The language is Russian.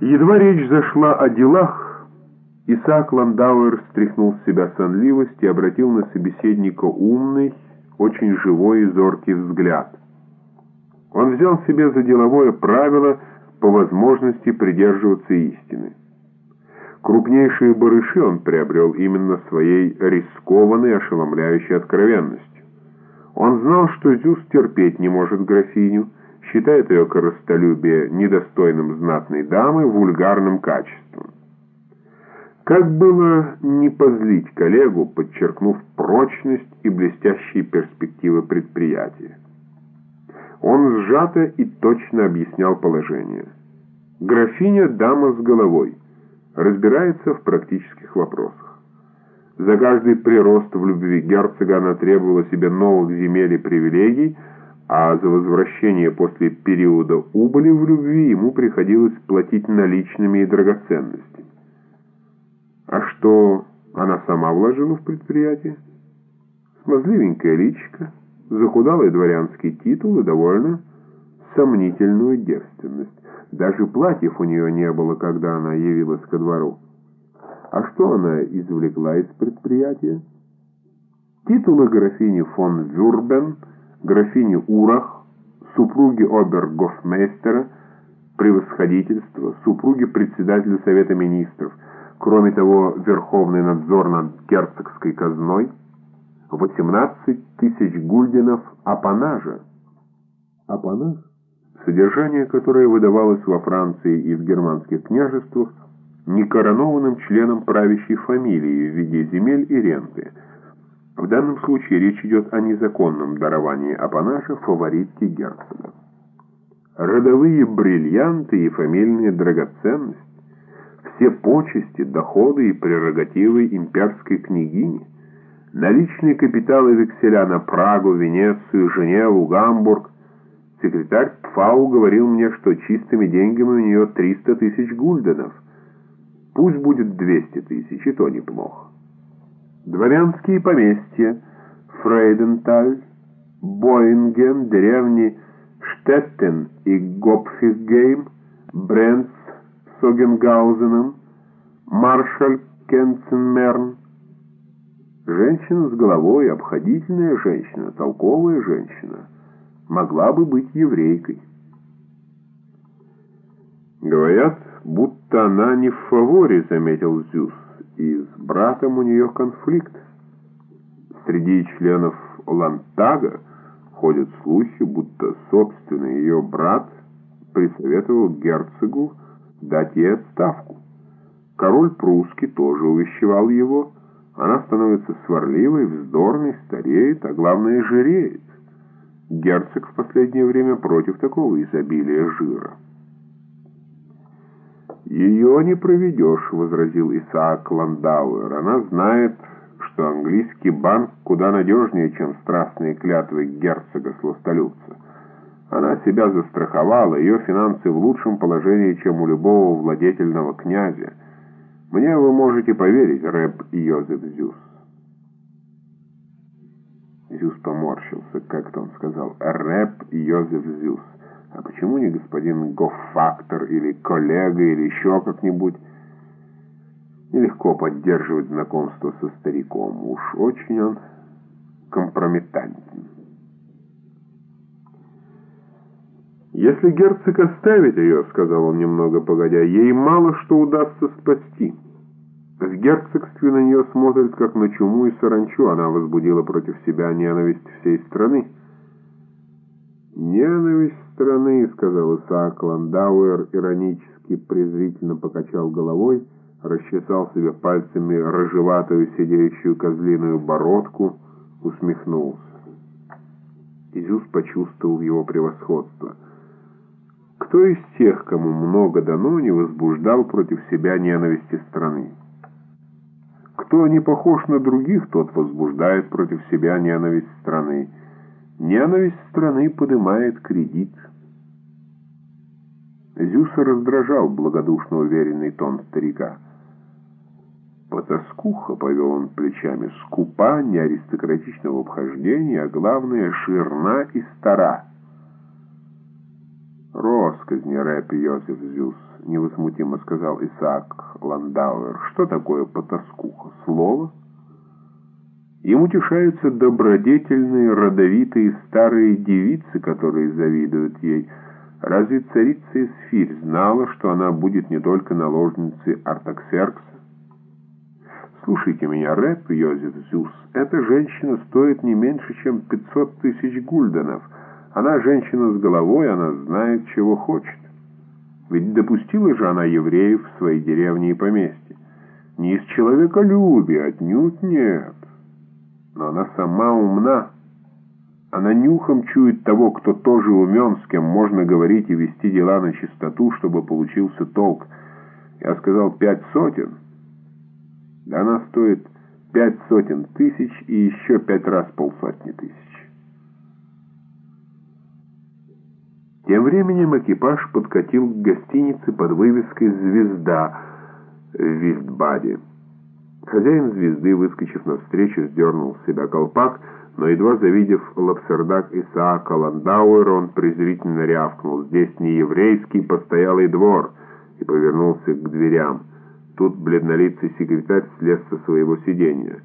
Едва речь зашла о делах, Исаак Ландауэр стряхнул с себя сонливость и обратил на собеседника умный, очень живой и зоркий взгляд. Он взял себе за деловое правило по возможности придерживаться истины. Крупнейшие барыши он приобрел именно своей рискованной, ошеломляющей откровенностью. Он знал, что Зюс терпеть не может графиню, считает ее коростолюбие недостойным знатной дамы, вульгарным качеством. Как было не позлить коллегу, подчеркнув прочность и блестящие перспективы предприятия? Он сжато и точно объяснял положение. Графиня – дама с головой, разбирается в практических вопросах. За каждый прирост в любви герцога она требовала себе новых земель и привилегий – а за возвращение после периода убыли в любви ему приходилось платить наличными и драгоценностями. А что она сама вложила в предприятие? Смазливенькая личика, захудалый дворянский титул и довольно сомнительную девственность. Даже платьев у нее не было, когда она явилась ко двору. А что она извлекла из предприятия? Титулы графини фон Вюрбен – графини Урах, супруги обергофмейстера, превосходительство, супруги председателя Совета Министров, кроме того, Верховный надзор над герцогской казной, 18 тысяч гульденов апанажа. Апанаж, содержание которое выдавалось во Франции и в германских княжествах некоронованным членам правящей фамилии в виде земель и ренты – в данном случае речь идет о незаконном даровании апанажа фаворитки герцога. Родовые бриллианты и фамильные драгоценности, все почести, доходы и прерогативы имперской княгини, наличные капиталы векселя на Прагу, Венецию, Женеву, Гамбург. Секретарь ПФАУ говорил мне, что чистыми деньгами у нее 300 тысяч гульденов. Пусть будет 200 тысяч, и то неплохо. Дворянские поместья, Фрейденталь, Боинген, деревни Штеттен и Гопфихгейм, Бренц с Огенгаузеном, Маршаль Кенценмерн. Женщина с головой, обходительная женщина, толковая женщина, могла бы быть еврейкой. Говорят, будто она не в фаворе, заметил Зюс и с братом у нее конфликт. Среди членов Лантага ходят слухи, будто собственный ее брат присоветовал герцогу дать ей отставку. Король прусский тоже увещевал его. Она становится сварливой, вздорной, стареет, а главное жиреет. Герцог в последнее время против такого изобилия жира. «Ее не проведешь», — возразил Исаак Ландауэр. «Она знает, что английский банк куда надежнее, чем страстные клятвы герцога сластолюбца. Она себя застраховала, ее финансы в лучшем положении, чем у любого владетельного князя. Мне вы можете поверить, Рэб Йозеф Зюс». Зюс поморщился, как-то он сказал, «Рэб Йозеф Зюс». А почему не господин гоффактор или коллега или еще как-нибудь? Нелегко поддерживать знакомство со стариком. Уж очень он компрометантен. «Если герцог оставит ее, — сказал он немного погодя, — ей мало что удастся спасти. В герцогстве на нее смотрят, как на чуму и саранчу. Она возбудила против себя ненависть всей страны». «Ненависть страны», — сказал Исаак Ландауэр, иронически презрительно покачал головой, расчесал себе пальцами рыжеватую сидеющую козлиную бородку, усмехнулся. Изюс почувствовал его превосходство. Кто из тех, кому много дано, не возбуждал против себя ненависти страны? Кто не похож на других, тот возбуждает против себя ненависть страны. Ненависть страны поднимает кредит. Зюса раздражал благодушно уверенный тон старика. Потаскуха, повел он плечами, скупа, не аристократичного обхождения, а главное, ширна и стара. Росказни, рэп Йосиф Зюс, — невозмутимо сказал Исаак Ландауэр. «Что такое потаскуха? Слово?» Им утешаются добродетельные, родовитые старые девицы, которые завидуют ей. Разве царица Эсфирь знала, что она будет не только наложницей Артаксеркса? Слушайте меня, рэп, Йозеф Зюс, эта женщина стоит не меньше, чем 500 тысяч гульденов. Она женщина с головой, она знает, чего хочет. Ведь допустила же она евреев в своей деревне и поместье. Не из человеколюбия, отнюдь нет. Но она сама умна. Она нюхом чует того, кто тоже умен, с кем можно говорить и вести дела на чистоту, чтобы получился толк. Я сказал пять сотен. Да она стоит пять сотен тысяч и еще пять раз полсотни тысяч. Тем временем экипаж подкатил к гостинице под вывеской «Звезда» в Вильдбаде. Хозяин звезды, выскочив навстречу, сдернул с себя колпак, но, едва завидев лапсердак Исаака Ландауэра, он презрительно рявкнул «Здесь не еврейский постоялый двор» и повернулся к дверям. Тут бледнолицый секретарь слез со своего сиденья.